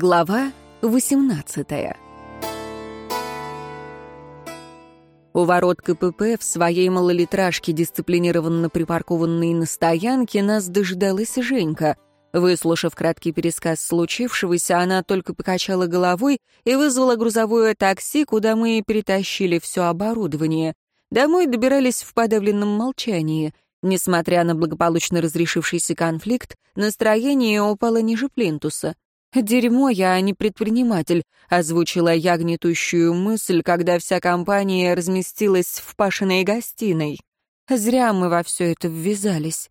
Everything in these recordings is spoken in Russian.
Глава 18 У ворот КПП в своей малолитражке, дисциплинированно припаркованной на стоянке, нас дожидалась Женька. Выслушав краткий пересказ случившегося, она только покачала головой и вызвала грузовое такси, куда мы перетащили все оборудование. Домой добирались в подавленном молчании. Несмотря на благополучно разрешившийся конфликт, настроение упало ниже плинтуса — «Дерьмо я, а не предприниматель», — озвучила я гнетущую мысль, когда вся компания разместилась в Пашиной гостиной. Зря мы во все это ввязались.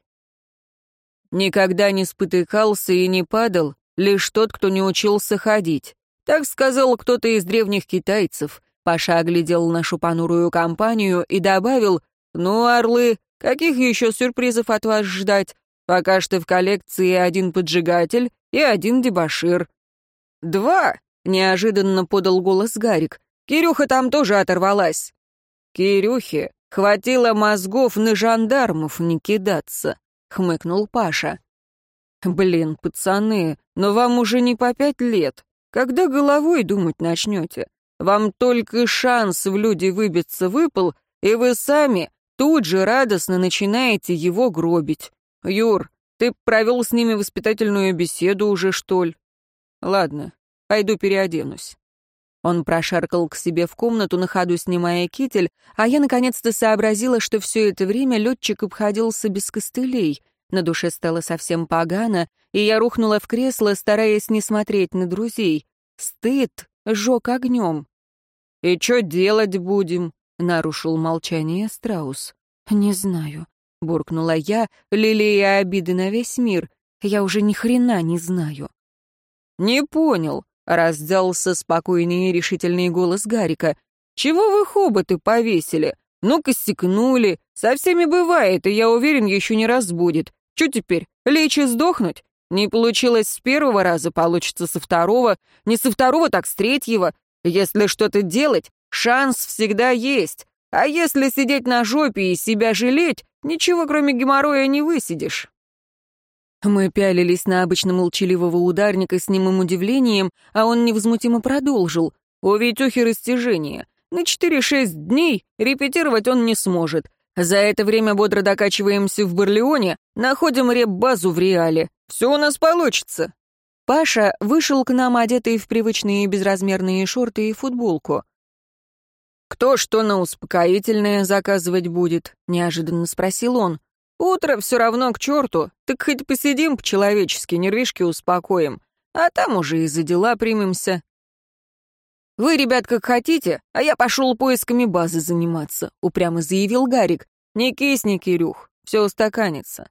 «Никогда не спотыкался и не падал, лишь тот, кто не учился ходить. Так сказал кто-то из древних китайцев». Паша оглядел нашу понурую компанию и добавил, «Ну, орлы, каких еще сюрпризов от вас ждать? Пока что в коллекции один поджигатель и один дебошир». «Два!» — неожиданно подал голос Гарик. «Кирюха там тоже оторвалась». «Кирюхе хватило мозгов на жандармов не кидаться», — хмыкнул Паша. «Блин, пацаны, но вам уже не по пять лет. Когда головой думать начнете? Вам только шанс в люди выбиться выпал, и вы сами тут же радостно начинаете его гробить. «Юр, ты провел с ними воспитательную беседу уже, что ли?» «Ладно, пойду переоденусь». Он прошаркал к себе в комнату, на ходу снимая китель, а я наконец-то сообразила, что все это время летчик обходился без костылей. На душе стало совсем погано, и я рухнула в кресло, стараясь не смотреть на друзей. Стыд жег огнем. «И что делать будем?» — нарушил молчание Страус. «Не знаю. — буркнула я, лелея обиды на весь мир. «Я уже ни хрена не знаю». «Не понял», — раздался спокойный и решительный голос Гарика. «Чего вы хоботы повесили? Ну, костякнули. Со всеми бывает, и я уверен, еще не раз будет. Че теперь, лечь и сдохнуть? Не получилось с первого раза, получится со второго. Не со второго, так с третьего. Если что-то делать, шанс всегда есть. А если сидеть на жопе и себя жалеть, Ничего, кроме геморроя, не высидишь». Мы пялились на обычно молчаливого ударника с немым удивлением, а он невозмутимо продолжил. «У Витюхи растяжение. На 4-6 дней репетировать он не сможет. За это время бодро докачиваемся в Барлеоне, находим реп-базу в Реале. Все у нас получится». Паша вышел к нам, одетый в привычные безразмерные шорты и футболку. «Кто что на успокоительное заказывать будет?» — неожиданно спросил он. «Утро все равно к черту, так хоть посидим по-человечески, нервишки успокоим, а там уже и за дела примемся». «Вы, ребят, как хотите, а я пошел поисками базы заниматься», — упрямо заявил Гарик. «Не кисни, Кирюх, все устаканится».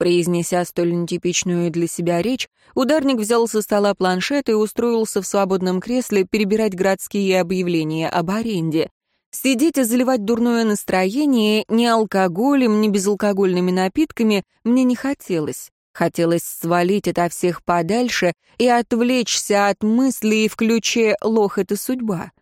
Произнеся столь нетипичную для себя речь, ударник взял со стола планшет и устроился в свободном кресле перебирать городские объявления об аренде. Сидеть и заливать дурное настроение ни алкоголем, ни безалкогольными напитками мне не хотелось. Хотелось свалить это всех подальше и отвлечься от мыслей в ключе «лох — это судьба».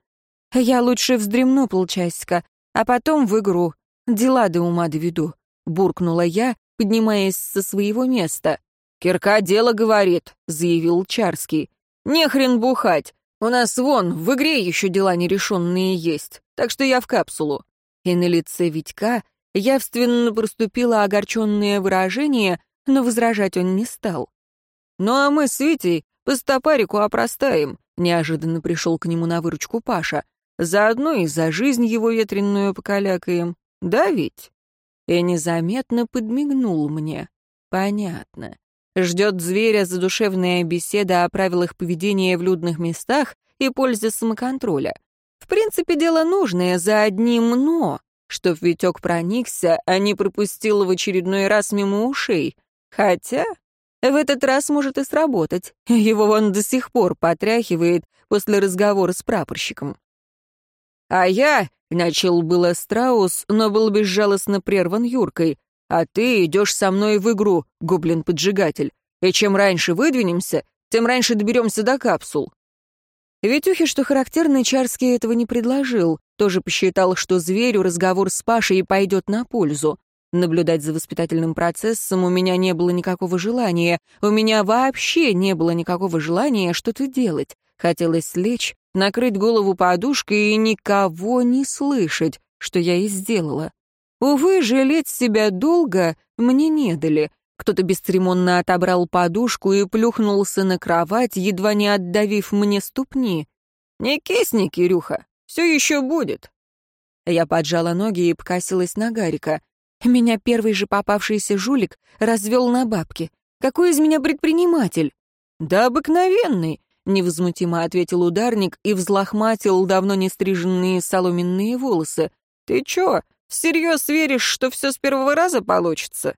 Я лучше вздремну полчасика, а потом в игру. Дела до ума доведу, — буркнула я, поднимаясь со своего места. «Кирка дело говорит», — заявил Чарский. «Не хрен бухать. У нас вон, в игре еще дела нерешенные есть, так что я в капсулу». И на лице Витька явственно проступило огорченное выражение, но возражать он не стал. «Ну а мы с Витей по стопарику опростаем», — неожиданно пришел к нему на выручку Паша. «Заодно и за жизнь его ветренную покалякаем. Да ведь?» И незаметно подмигнул мне. Понятно. Ждет зверя задушевная беседа о правилах поведения в людных местах и пользе самоконтроля. В принципе, дело нужное за одним «но», чтоб Витек проникся, а не пропустил в очередной раз мимо ушей. Хотя в этот раз может и сработать. Его он до сих пор потряхивает после разговора с прапорщиком. А я Начал было Страус, но был безжалостно прерван Юркой. «А ты идешь со мной в игру, гоблин-поджигатель. И чем раньше выдвинемся, тем раньше доберемся до капсул». Витюхи, что характерно, Чарский этого не предложил, тоже посчитал, что зверю разговор с Пашей пойдет на пользу. Наблюдать за воспитательным процессом у меня не было никакого желания. У меня вообще не было никакого желания что-то делать. Хотелось лечь, накрыть голову подушкой и никого не слышать, что я и сделала. Увы, жалеть себя долго мне не дали. Кто-то бесцеремонно отобрал подушку и плюхнулся на кровать, едва не отдавив мне ступни. «Не кисни, Кирюха, все еще будет». Я поджала ноги и покосилась на Гарика. Меня первый же попавшийся жулик развел на бабки. Какой из меня предприниматель? Да обыкновенный, невозмутимо ответил ударник и взлохматил давно не стриженные соломенные волосы. Ты чё, всерьез веришь, что все с первого раза получится?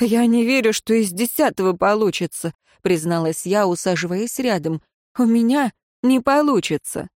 Я не верю, что из десятого получится, призналась я, усаживаясь рядом. У меня не получится.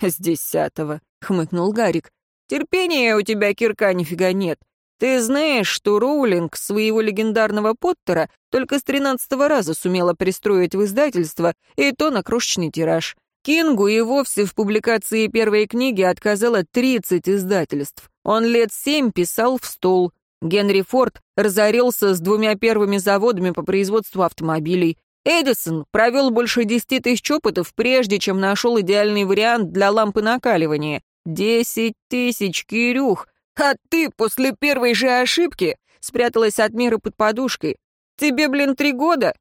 С десятого, хмыкнул Гарик. Терпения у тебя, кирка, нифига нет. Ты знаешь, что Роулинг своего легендарного Поттера только с тринадцатого раза сумела пристроить в издательство, и то на крошечный тираж. Кингу и вовсе в публикации первой книги отказало 30 издательств. Он лет семь писал в стол. Генри Форд разорился с двумя первыми заводами по производству автомобилей. Эдисон провел больше десяти тысяч опытов, прежде чем нашел идеальный вариант для лампы накаливания. Десять тысяч, Кирюх! А ты после первой же ошибки спряталась от мира под подушкой. Тебе, блин, три года?»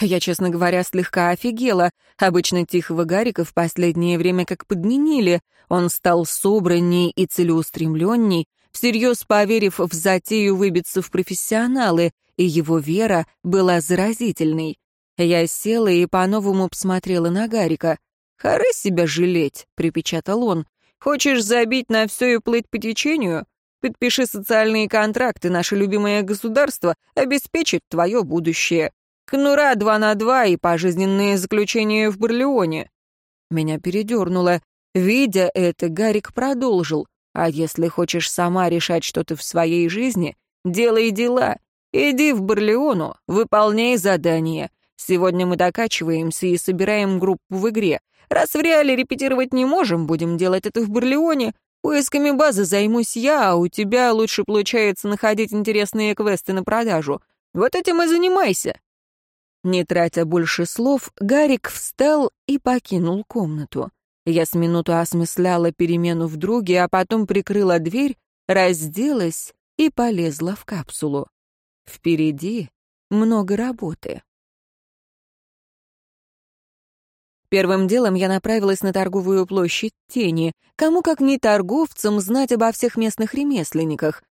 Я, честно говоря, слегка офигела. Обычно тихого Гарика в последнее время как подменили. Он стал собранней и целеустремленней, всерьез поверив в затею выбиться в профессионалы, и его вера была заразительной. Я села и по-новому посмотрела на Гарика. «Хоры себя жалеть», — припечатал он. Хочешь забить на все и плыть по течению? Подпиши социальные контракты, наше любимое государство обеспечит твое будущее. Кнура два на два и пожизненные заключения в Барлеоне». Меня передернуло. Видя это, Гарик продолжил. «А если хочешь сама решать что-то в своей жизни, делай дела. Иди в Барлеону, выполняй задания. Сегодня мы докачиваемся и собираем группу в игре. Раз в реале репетировать не можем, будем делать это в Барлеоне. Поисками базы займусь я, а у тебя лучше получается находить интересные квесты на продажу. Вот этим и занимайся». Не тратя больше слов, Гарик встал и покинул комнату. Я с минуту осмысляла перемену в друге, а потом прикрыла дверь, разделась и полезла в капсулу. Впереди много работы. Первым делом я направилась на торговую площадь Тени. Кому как не торговцам знать обо всех местных ремесленниках.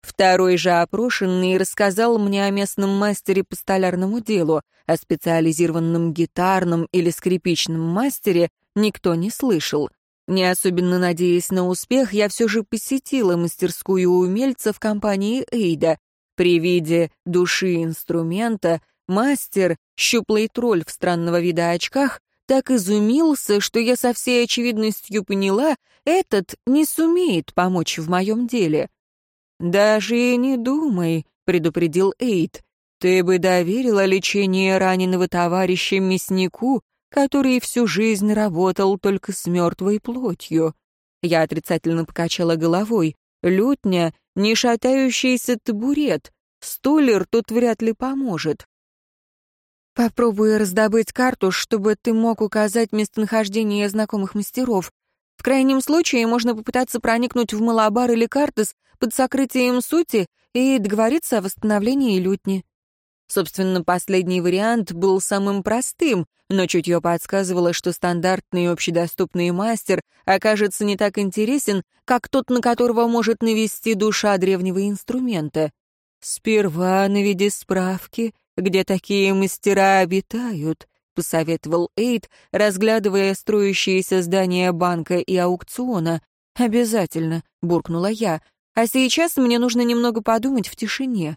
Второй же опрошенный рассказал мне о местном мастере по столярному делу, о специализированном гитарном или скрипичном мастере никто не слышал. Не особенно надеясь на успех, я все же посетила мастерскую умельца в компании Эйда. При виде души инструмента мастер, щуплый тролль в странного вида очках, так изумился, что я со всей очевидностью поняла, этот не сумеет помочь в моем деле. «Даже и не думай», — предупредил Эйд. «Ты бы доверила лечение раненого товарища мяснику, который всю жизнь работал только с мертвой плотью». Я отрицательно покачала головой. «Лютня — не шатающийся табурет. Столер тут вряд ли поможет. Попробую раздобыть карту, чтобы ты мог указать местонахождение знакомых мастеров. В крайнем случае можно попытаться проникнуть в Малабар или Картес под сокрытием сути и договориться о восстановлении лютни. Собственно, последний вариант был самым простым, но чутье подсказывало, что стандартный общедоступный мастер окажется не так интересен, как тот, на которого может навести душа древнего инструмента. Сперва наведи справки где такие мастера обитают», — посоветовал Эйд, разглядывая строящиеся здания банка и аукциона. «Обязательно», — буркнула я. «А сейчас мне нужно немного подумать в тишине».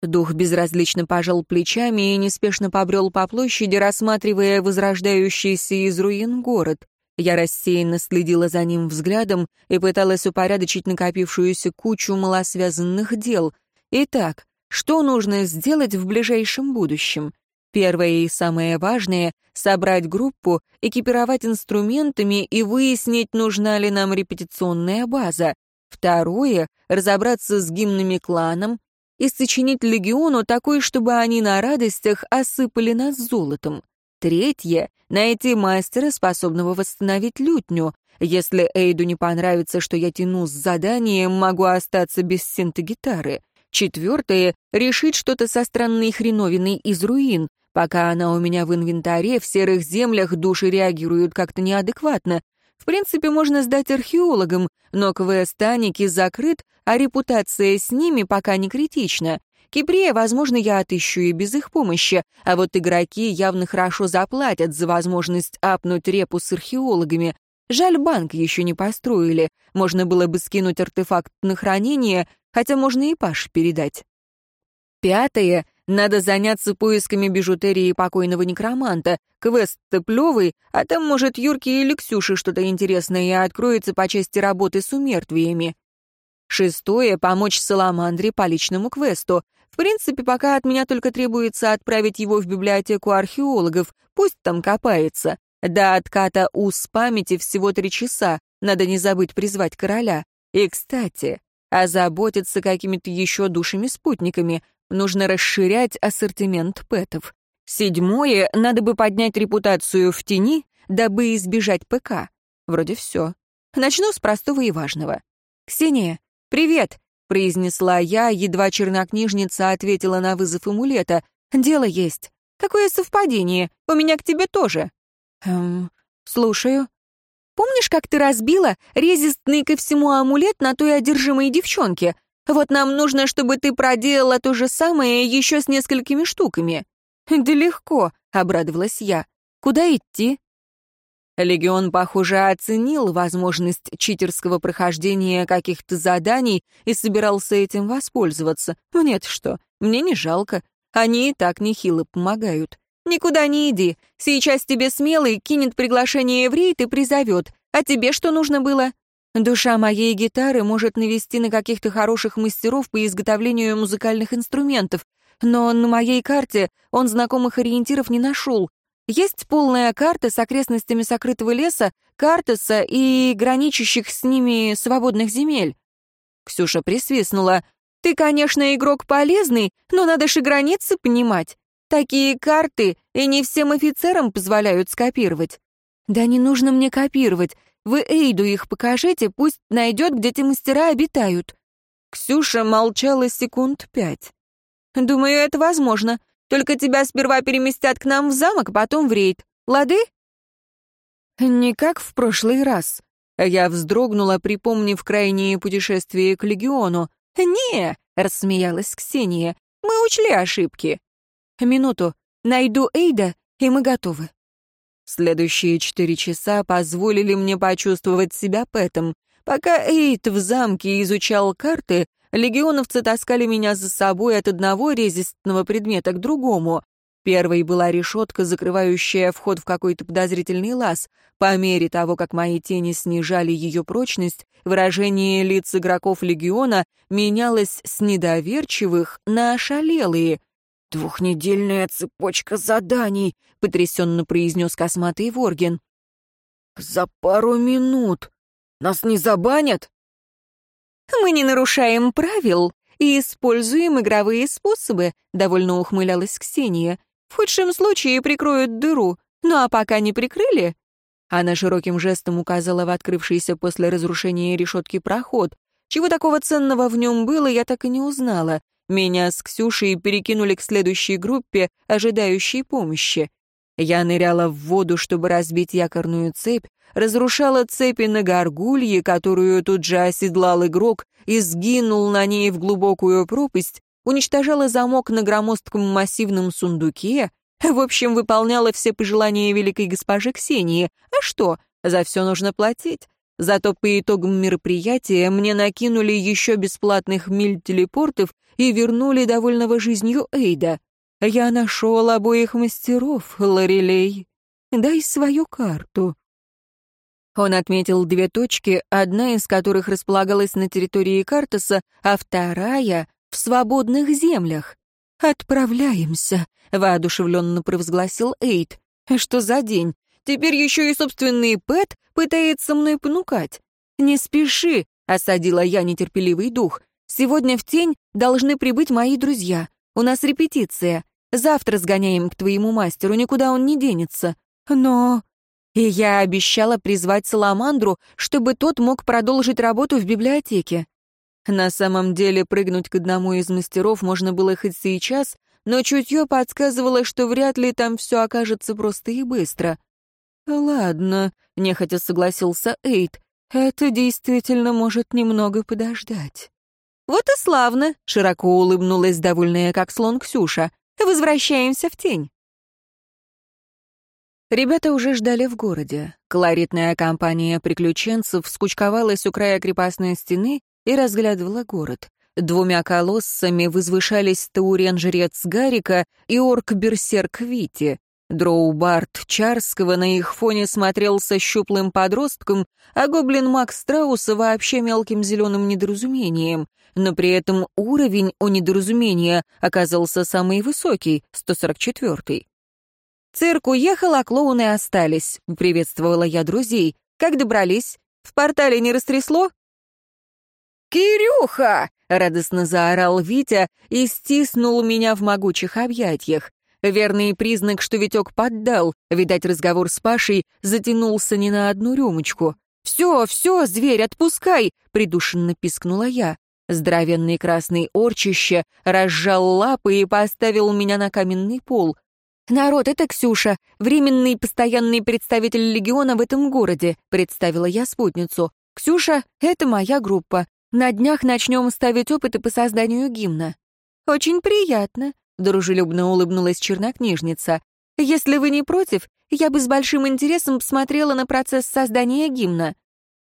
Дух безразлично пожал плечами и неспешно побрел по площади, рассматривая возрождающийся из руин город. Я рассеянно следила за ним взглядом и пыталась упорядочить накопившуюся кучу малосвязанных дел. Итак, что нужно сделать в ближайшем будущем? Первое и самое важное — собрать группу, экипировать инструментами и выяснить, нужна ли нам репетиционная база. Второе — разобраться с гимнами кланом и сочинить легиону такой, чтобы они на радостях осыпали нас золотом. Третье — найти мастера, способного восстановить лютню. Если Эйду не понравится, что я тяну с заданием, могу остаться без синтегитары. Четвертое — решить что-то со странной хреновиной из руин. Пока она у меня в инвентаре, в серых землях души реагируют как-то неадекватно. В принципе, можно сдать археологам, но квест Аники закрыт, а репутация с ними пока не критична. Кипрея, возможно, я отыщу и без их помощи, а вот игроки явно хорошо заплатят за возможность апнуть репу с археологами. Жаль, банк еще не построили. Можно было бы скинуть артефакт на хранение, хотя можно и Паш передать. Пятое. Надо заняться поисками бижутерии покойного некроманта. Квест-то плевый, а там, может, Юрке или Ксюше что-то интересное откроется по части работы с умертвиями. Шестое — помочь Саламандре по личному квесту. В принципе, пока от меня только требуется отправить его в библиотеку археологов, пусть там копается. До отката уз памяти всего три часа, надо не забыть призвать короля. И, кстати, озаботиться какими-то еще душами-спутниками, нужно расширять ассортимент пэтов. Седьмое, надо бы поднять репутацию в тени, дабы избежать ПК. Вроде все. Начну с простого и важного. «Ксения, привет!» — произнесла я, едва чернокнижница ответила на вызов амулета. «Дело есть. Какое совпадение? У меня к тебе тоже». «Эм, слушаю». «Помнишь, как ты разбила резистный ко всему амулет на той одержимой девчонке? Вот нам нужно, чтобы ты проделала то же самое еще с несколькими штуками». «Да легко», — обрадовалась я. «Куда идти?» Легион, похоже, оценил возможность читерского прохождения каких-то заданий и собирался этим воспользоваться. Нет, что, мне не жалко. Они и так нехило помогают. «Никуда не иди. Сейчас тебе смелый кинет приглашение в рейд и призовет. А тебе что нужно было?» Душа моей гитары может навести на каких-то хороших мастеров по изготовлению музыкальных инструментов, но на моей карте он знакомых ориентиров не нашел. Есть полная карта с окрестностями сокрытого леса, картеса и граничащих с ними свободных земель. Ксюша присвистнула. «Ты, конечно, игрок полезный, но надо же границы понимать. Такие карты и не всем офицерам позволяют скопировать». «Да не нужно мне копировать. Вы Эйду их покажите, пусть найдет, где те мастера обитают». Ксюша молчала секунд пять. «Думаю, это возможно. Только тебя сперва переместят к нам в замок, потом в рейд. Лады?» «Не как в прошлый раз». Я вздрогнула, припомнив крайнее путешествие к Легиону. «Не», — рассмеялась Ксения, — «мы учли ошибки». «Минуту. Найду Эйда, и мы готовы». Следующие четыре часа позволили мне почувствовать себя Пэтом. Пока Эйд в замке изучал карты, легионовцы таскали меня за собой от одного резистного предмета к другому. Первой была решетка, закрывающая вход в какой-то подозрительный лаз. По мере того, как мои тени снижали ее прочность, выражение лиц игроков легиона менялось с недоверчивых на ошалелые. «Двухнедельная цепочка заданий», — потрясенно произнес косматый Ворген. «За пару минут. Нас не забанят?» «Мы не нарушаем правил и используем игровые способы», — довольно ухмылялась Ксения. «В худшем случае прикроют дыру, ну а пока не прикрыли...» Она широким жестом указала в открывшийся после разрушения решетки проход. Чего такого ценного в нем было, я так и не узнала. Меня с Ксюшей перекинули к следующей группе, ожидающей помощи. Я ныряла в воду, чтобы разбить якорную цепь, разрушала цепи на горгулье, которую тут же оседлал игрок и сгинул на ней в глубокую пропасть, уничтожала замок на громоздком массивном сундуке, в общем, выполняла все пожелания великой госпожи Ксении. А что, за все нужно платить. Зато по итогам мероприятия мне накинули еще бесплатных миль телепортов и вернули довольного жизнью Эйда. Я нашел обоих мастеров, Лорелей. Дай свою карту. Он отметил две точки, одна из которых располагалась на территории Картаса, а вторая — в свободных землях. «Отправляемся», — воодушевленно провозгласил Эйд. «Что за день? Теперь еще и собственный Пэт пытается мной понукать. Не спеши, осадила я нетерпеливый дух. «Сегодня в тень должны прибыть мои друзья. У нас репетиция. Завтра сгоняем к твоему мастеру, никуда он не денется. Но...» И я обещала призвать Саламандру, чтобы тот мог продолжить работу в библиотеке. На самом деле прыгнуть к одному из мастеров можно было хоть сейчас, но чутье подсказывало, что вряд ли там все окажется просто и быстро. «Ладно», — нехотя согласился Эйд, — «это действительно может немного подождать». «Вот и славно», — широко улыбнулась довольная как слон Ксюша. «Возвращаемся в тень». Ребята уже ждали в городе. Колоритная компания приключенцев скучковалась у края крепостной стены и разглядывала город. Двумя колоссами возвышались Таурен-жрец Гарика и орк-берсерк Вити. Дроубард Чарского на их фоне смотрелся щуплым подростком, а гоблин Макс Страуса вообще мелким зеленым недоразумением. Но при этом уровень у недоразумения оказался самый высокий, 144-й. «Цирк уехал, а клоуны остались», — приветствовала я друзей. «Как добрались? В портале не растрясло?» «Кирюха!» — радостно заорал Витя и стиснул меня в могучих объятиях. Верный признак, что Витек поддал. Видать, разговор с Пашей затянулся не на одну рюмочку. «Все, все, зверь, отпускай!» — придушенно пискнула я. Здоровенный красный орчище разжал лапы и поставил меня на каменный пол. «Народ, это Ксюша, временный постоянный представитель легиона в этом городе», — представила я спутницу. «Ксюша, это моя группа. На днях начнем ставить опыты по созданию гимна». «Очень приятно», — дружелюбно улыбнулась чернокнижница. «Если вы не против, я бы с большим интересом посмотрела на процесс создания гимна».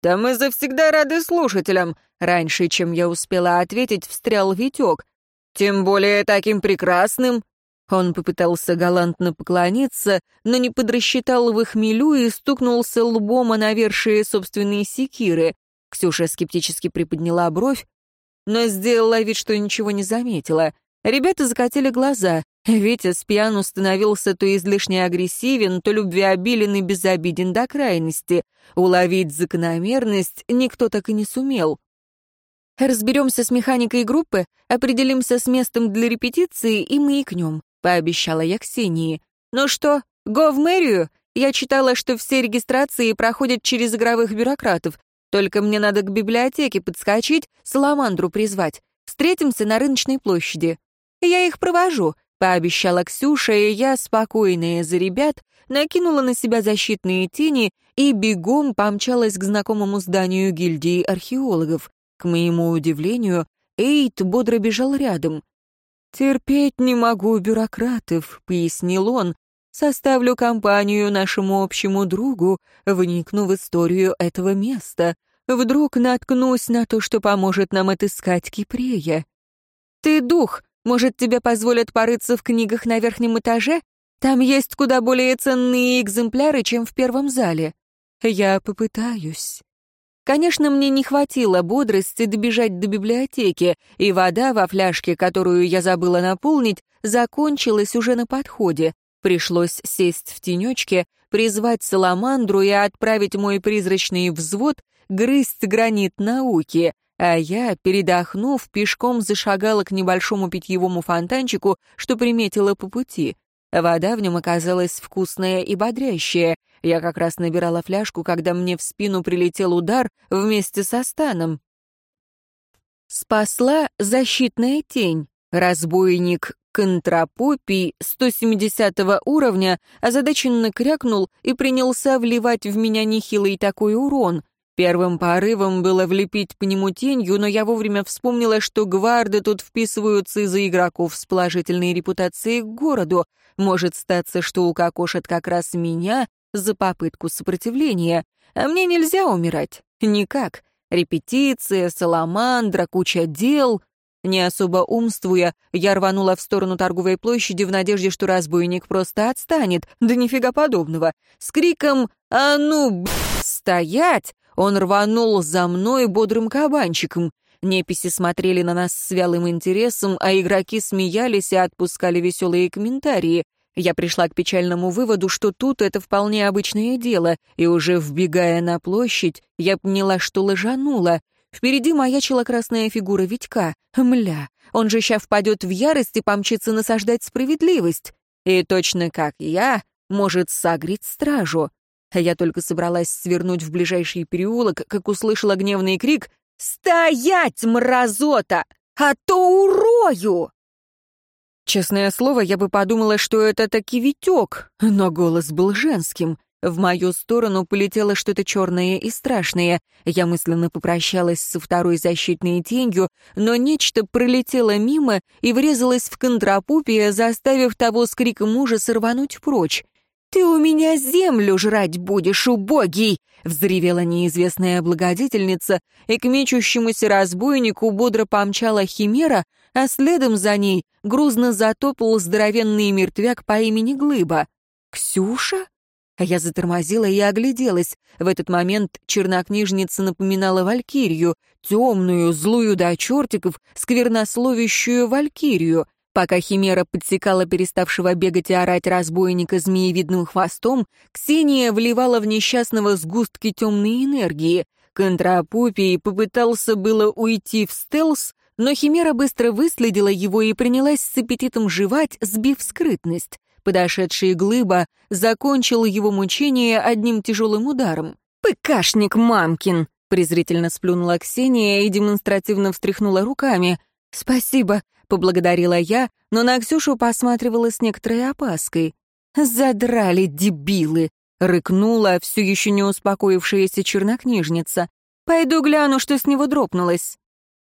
«Да мы завсегда рады слушателям», — раньше, чем я успела ответить, встрял Витек. «Тем более таким прекрасным». Он попытался галантно поклониться, но не подрасчитал в хмелю и стукнулся лбом о навершие собственной секиры. Ксюша скептически приподняла бровь, но сделала вид, что ничего не заметила. Ребята закатили глаза. Витя с пьяну становился то излишне агрессивен, то любвеобилен и безобиден до крайности. Уловить закономерность никто так и не сумел. «Разберемся с механикой группы, определимся с местом для репетиции и маякнем», — пообещала я Ксении. «Ну что, го в мэрию? Я читала, что все регистрации проходят через игровых бюрократов. Только мне надо к библиотеке подскочить, саламандру призвать. Встретимся на рыночной площади. Я их провожу, пообещала Ксюша, и я, спокойная за ребят, накинула на себя защитные тени и бегом помчалась к знакомому зданию гильдии археологов. К моему удивлению, Эйт бодро бежал рядом. «Терпеть не могу бюрократов», — пояснил он. «Составлю компанию нашему общему другу, вникну в историю этого места. Вдруг наткнусь на то, что поможет нам отыскать Кипрея». «Ты дух, может, тебе позволят порыться в книгах на верхнем этаже? Там есть куда более ценные экземпляры, чем в первом зале. Я попытаюсь. Конечно, мне не хватило бодрости добежать до библиотеки, и вода во фляжке, которую я забыла наполнить, закончилась уже на подходе. Пришлось сесть в тенечке, призвать саламандру и отправить мой призрачный взвод грызть гранит науки, а я, передохнув, пешком зашагала к небольшому питьевому фонтанчику, что приметила по пути. Вода в нем оказалась вкусная и бодрящая. Я как раз набирала фляжку, когда мне в спину прилетел удар вместе со станом. Спасла защитная тень. Разбойник Контрапопий 170 уровня озадаченно крякнул и принялся вливать в меня нехилый такой урон. Первым порывом было влепить по нему тенью, но я вовремя вспомнила, что гварды тут вписываются из-за игроков с положительной репутацией к городу. Может статься, что укокошат как раз меня за попытку сопротивления. А мне нельзя умирать. Никак. Репетиция, саламандра, куча дел. Не особо умствуя, я рванула в сторону торговой площади в надежде, что разбойник просто отстанет. Да нифига подобного. С криком «А ну, б***, стоять!» Он рванул за мной бодрым кабанчиком. Неписи смотрели на нас с вялым интересом, а игроки смеялись и отпускали веселые комментарии. Я пришла к печальному выводу, что тут это вполне обычное дело, и уже вбегая на площадь, я поняла, что лажанула. Впереди маячила красная фигура Витька. Мля, он же ща впадет в ярость и помчится насаждать справедливость. И точно как я, может согреть стражу. Я только собралась свернуть в ближайший переулок, как услышала гневный крик «Стоять, мразота! А то урою!» Честное слово, я бы подумала, что это таки Витек, но голос был женским. В мою сторону полетело что-то черное и страшное. Я мысленно попрощалась со второй защитной тенью, но нечто пролетело мимо и врезалось в контрапупия, заставив того с криком ужаса рвануть прочь. «Ты у меня землю жрать будешь, убогий!» — взревела неизвестная благодетельница, и к мечущемуся разбойнику бодро помчала химера, а следом за ней грузно затопал здоровенный мертвяк по имени Глыба. «Ксюша?» Я затормозила и огляделась. В этот момент чернокнижница напоминала валькирию, темную, злую до чертиков, сквернословящую валькирию — Пока Химера подсекала переставшего бегать и орать разбойника змеевидным хвостом, Ксения вливала в несчастного сгустки темной энергии. Контрапупий попытался было уйти в стелс, но Химера быстро выследила его и принялась с аппетитом жевать, сбив скрытность. Подошедший глыба закончил его мучение одним тяжелым ударом. «Пыкашник мамкин!» — презрительно сплюнула Ксения и демонстративно встряхнула руками. «Спасибо», поблагодарила я, но на Ксюшу посматривала с некоторой опаской. «Задрали, дебилы!» — рыкнула все еще не успокоившаяся чернокнижница. «Пойду гляну, что с него дропнулось».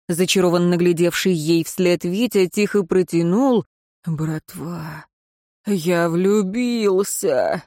Зачарованно глядевший ей вслед Витя тихо протянул. «Братва, я влюбился!»